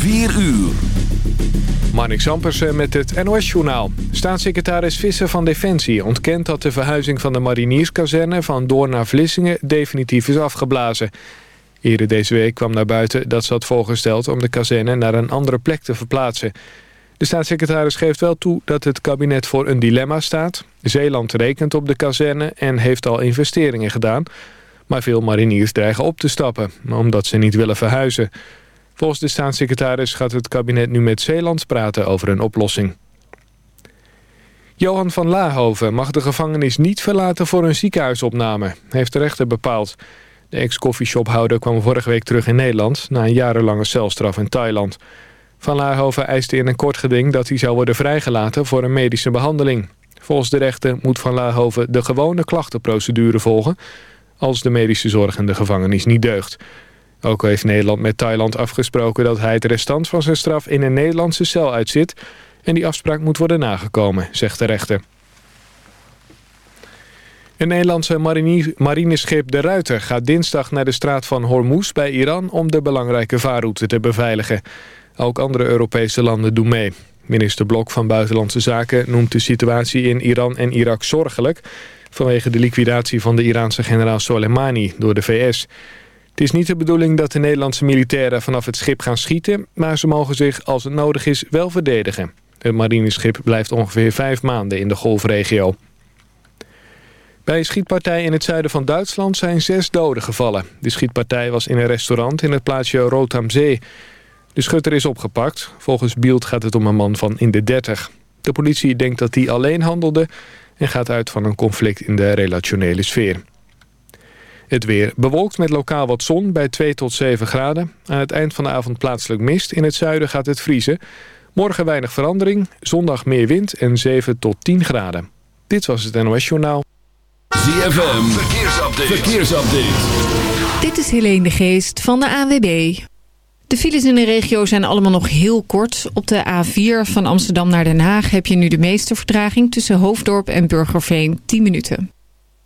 4 uur. Marnik Zampersen met het NOS-journaal. Staatssecretaris Visser van Defensie ontkent dat de verhuizing van de marinierskazerne van Doorn naar Vlissingen definitief is afgeblazen. Eerder deze week kwam naar buiten dat ze had voorgesteld om de kazerne naar een andere plek te verplaatsen. De staatssecretaris geeft wel toe dat het kabinet voor een dilemma staat. Zeeland rekent op de kazerne en heeft al investeringen gedaan. Maar veel mariniers dreigen op te stappen, omdat ze niet willen verhuizen. Volgens de staatssecretaris gaat het kabinet nu met Zeeland praten over een oplossing. Johan van Lahoven mag de gevangenis niet verlaten voor een ziekenhuisopname, heeft de rechter bepaald. De ex-coffeeshophouder kwam vorige week terug in Nederland... na een jarenlange celstraf in Thailand. Van Laarhoven eiste in een kort geding dat hij zou worden vrijgelaten voor een medische behandeling. Volgens de rechter moet Van Laarhoven de gewone klachtenprocedure volgen... als de medische zorg in de gevangenis niet deugt. Ook heeft Nederland met Thailand afgesproken dat hij het restant van zijn straf in een Nederlandse cel uitzit... en die afspraak moet worden nagekomen, zegt de rechter. Een Nederlandse marineschip De Ruiter gaat dinsdag naar de straat van Hormuz bij Iran... om de belangrijke vaarroute te beveiligen. Ook andere Europese landen doen mee. Minister Blok van Buitenlandse Zaken noemt de situatie in Iran en Irak zorgelijk... vanwege de liquidatie van de Iraanse generaal Soleimani door de VS. Het is niet de bedoeling dat de Nederlandse militairen vanaf het schip gaan schieten... maar ze mogen zich, als het nodig is, wel verdedigen. Het marineschip blijft ongeveer vijf maanden in de golfregio. Bij een schietpartij in het zuiden van Duitsland zijn zes doden gevallen. De schietpartij was in een restaurant in het plaatsje Rood am Zee. De schutter is opgepakt. Volgens Bielt gaat het om een man van in de 30. De politie denkt dat hij alleen handelde... en gaat uit van een conflict in de relationele sfeer. Het weer bewolkt met lokaal wat zon bij 2 tot 7 graden. Aan het eind van de avond plaatselijk mist. In het zuiden gaat het vriezen. Morgen weinig verandering. Zondag meer wind en 7 tot 10 graden. Dit was het NOS Journaal. ZFM, verkeersupdate. verkeersupdate. Dit is Helene de Geest van de AWB. De files in de regio zijn allemaal nog heel kort. Op de A4 van Amsterdam naar Den Haag heb je nu de meeste vertraging... tussen Hoofddorp en Burgerveen 10 minuten.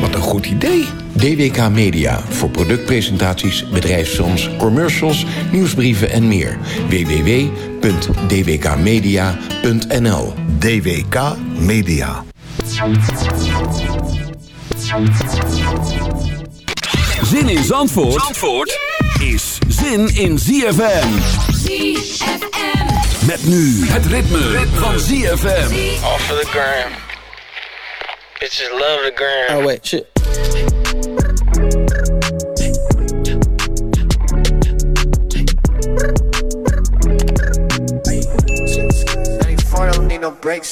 Wat een goed idee. DWK Media voor productpresentaties, bedrijfsfilms, commercials, nieuwsbrieven en meer. www.dwkmedia.nl DWK Media. Zin in Zandvoort, Zandvoort is zin in ZFM. ZFM. Met nu het ritme, van ZFM. Off of the gram. Bitches love the gram. Oh wait, shit.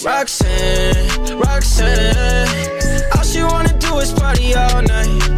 Roxanne, Roxanne, all she wanna do is party all night.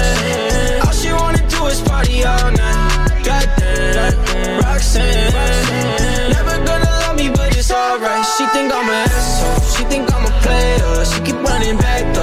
Is party all night. Goddamn, Roxanne. Never gonna love me, but it's alright. She think I'm an asshole. She think I'm a player. She keep running back though,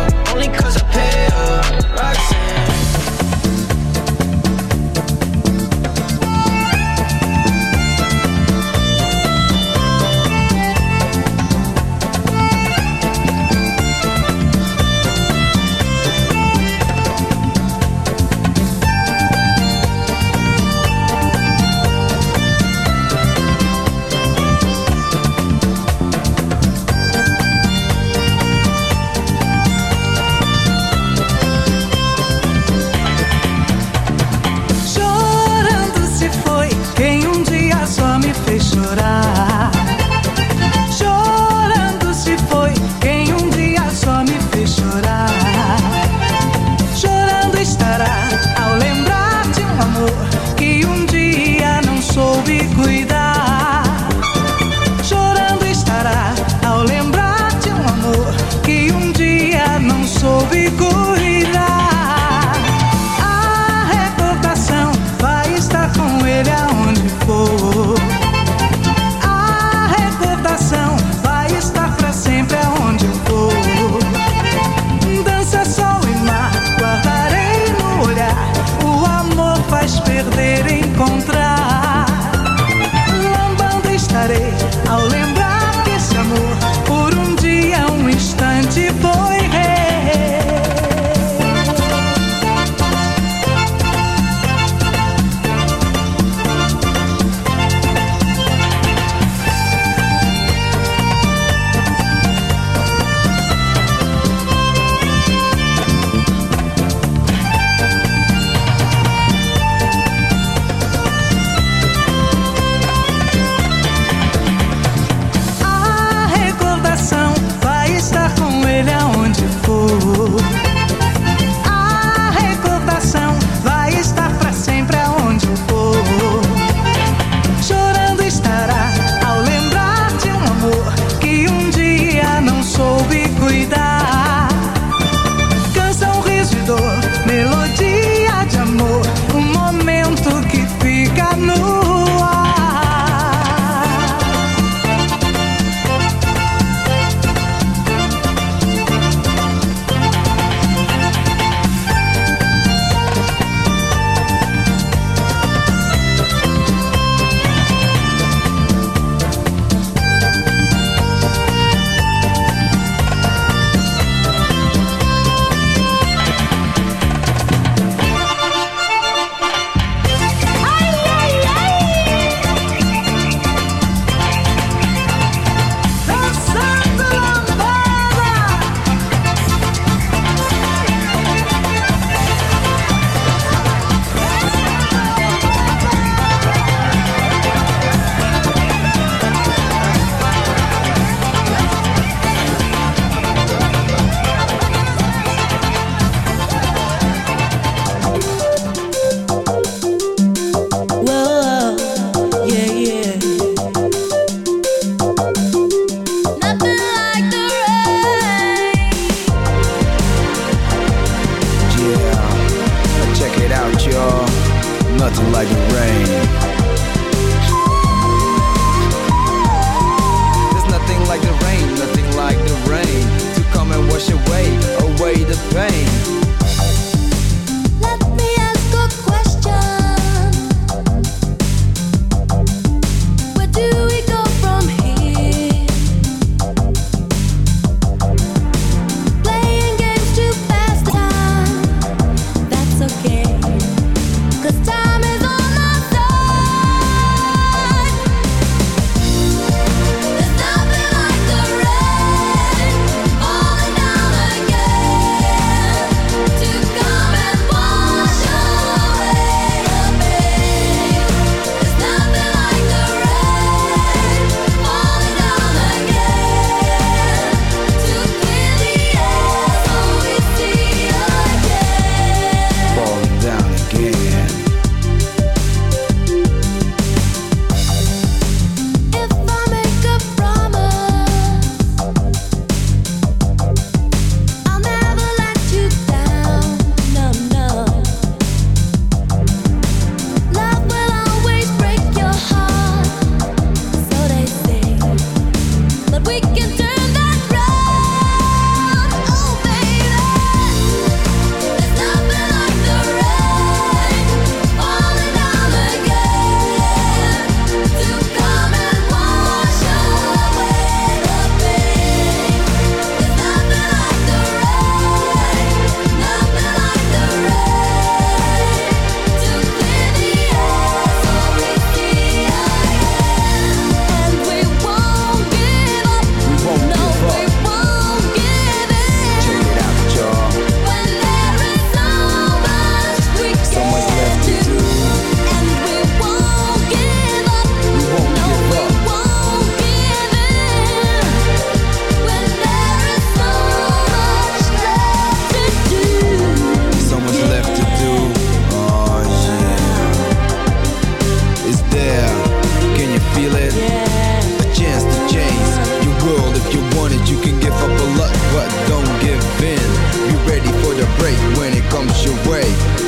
your way.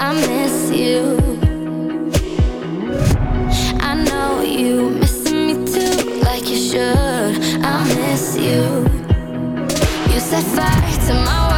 I miss you. I know you me too Like you should. I miss you. You set fire to my world.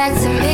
back to me.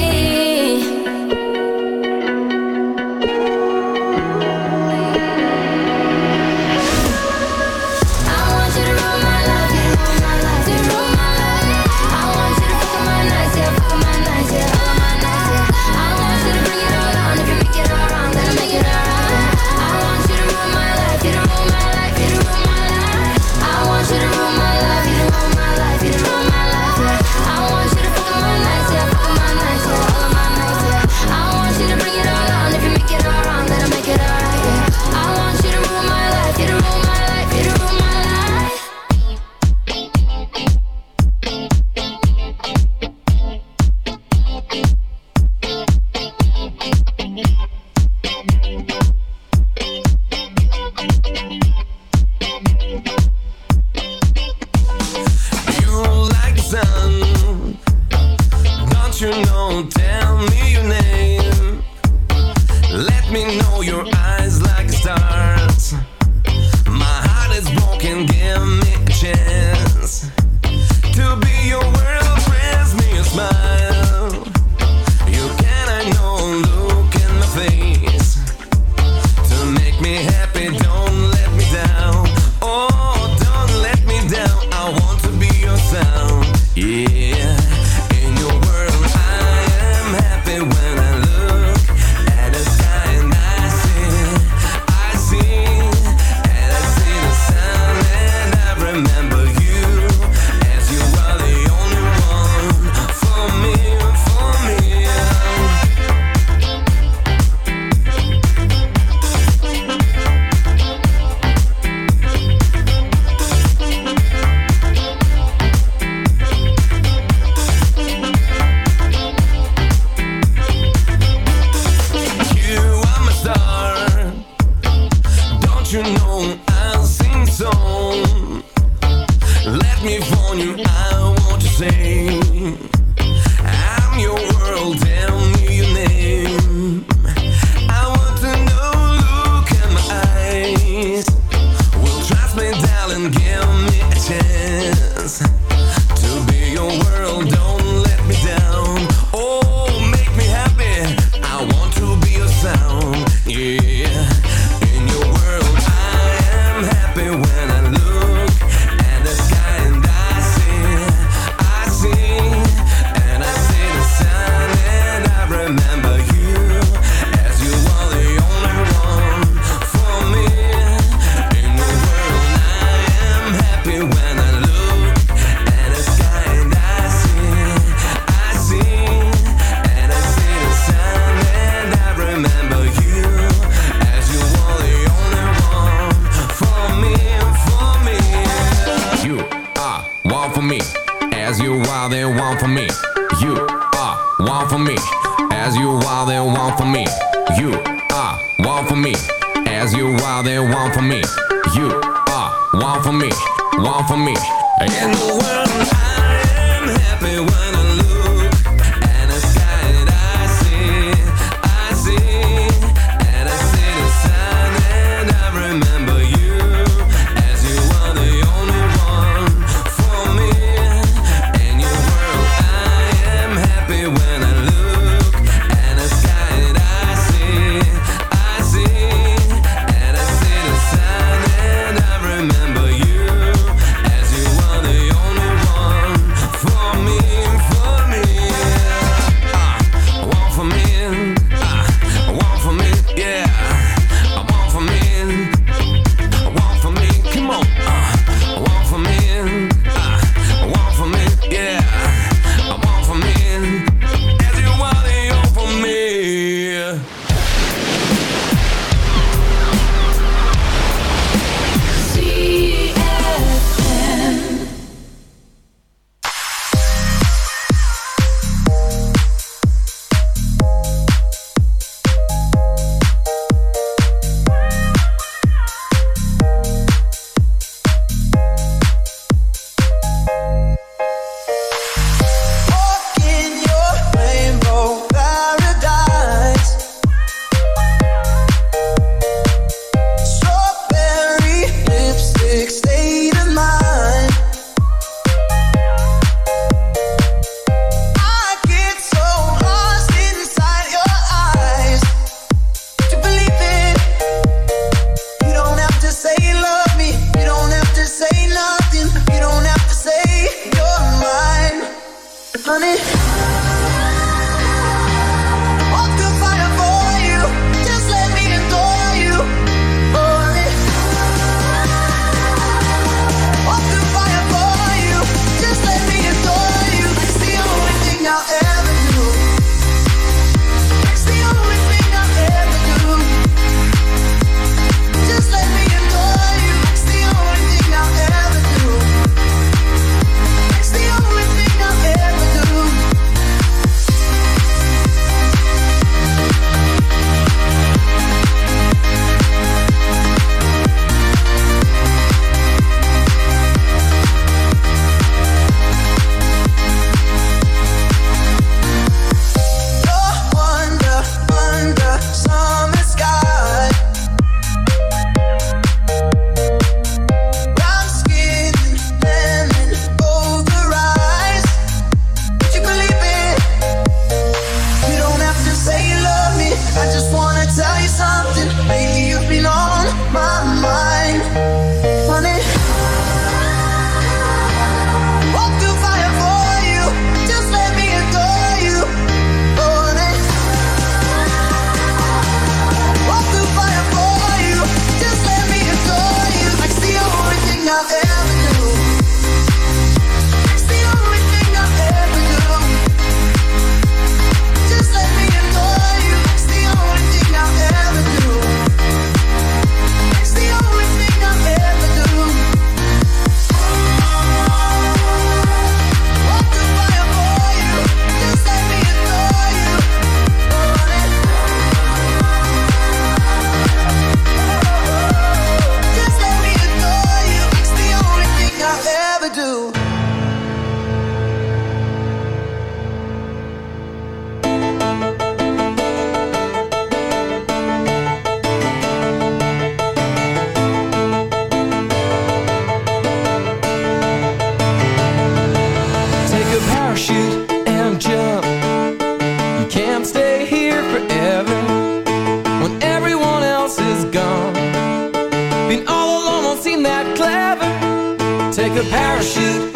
Parachute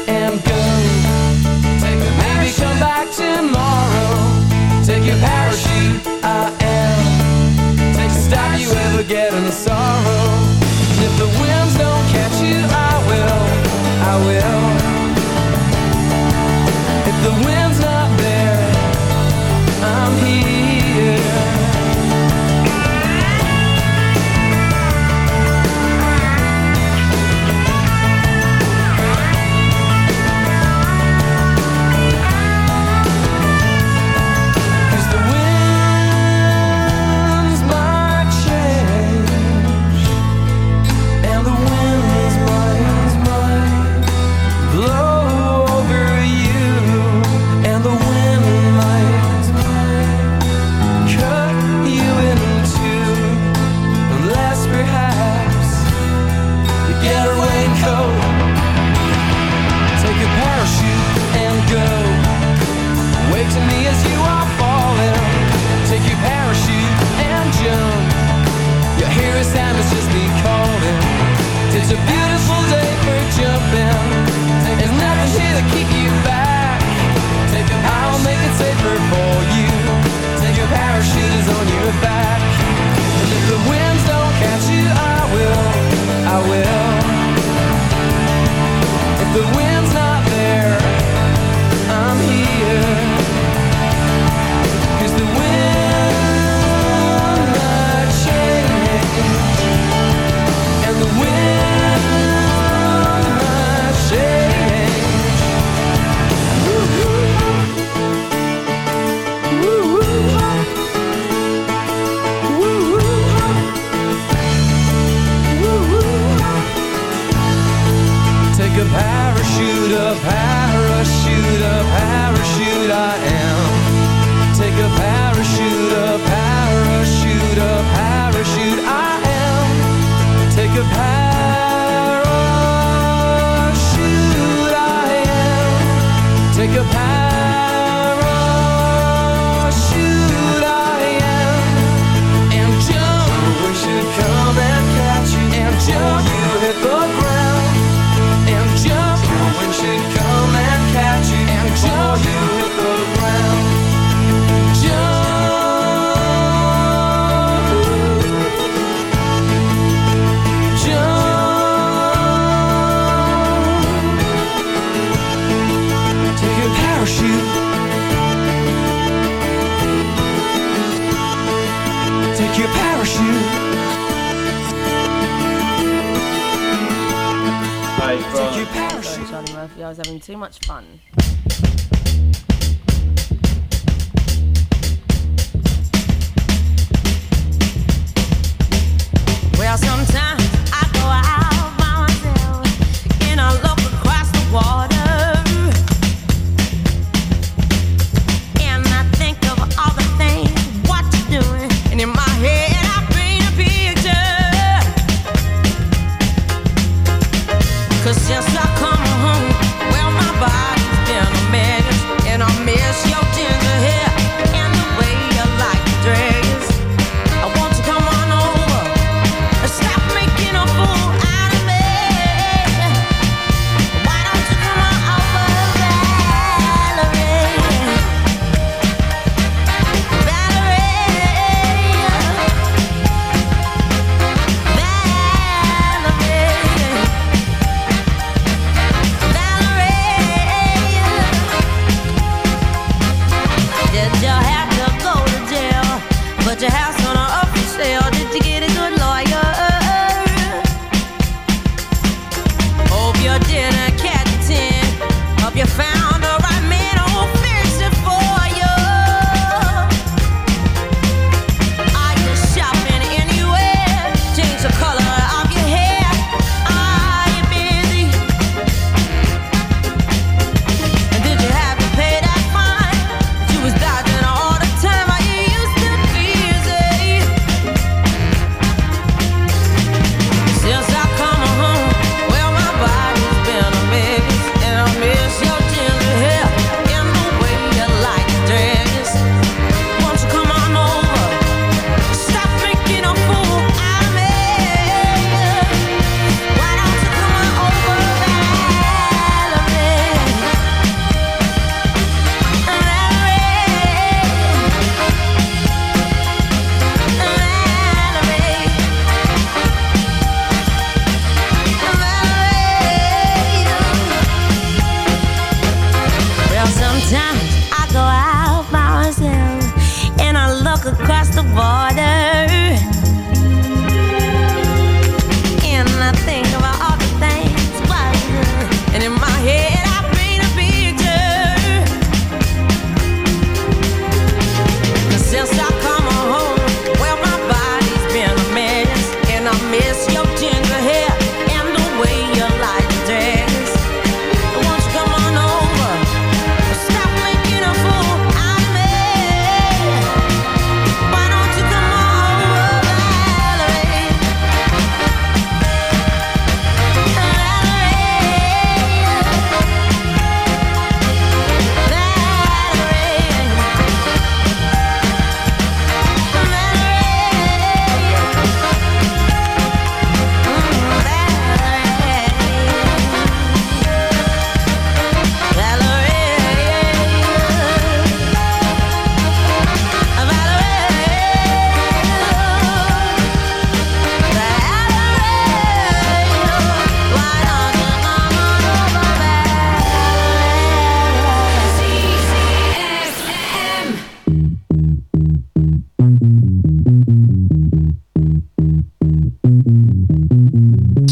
was having too much fun.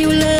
you love.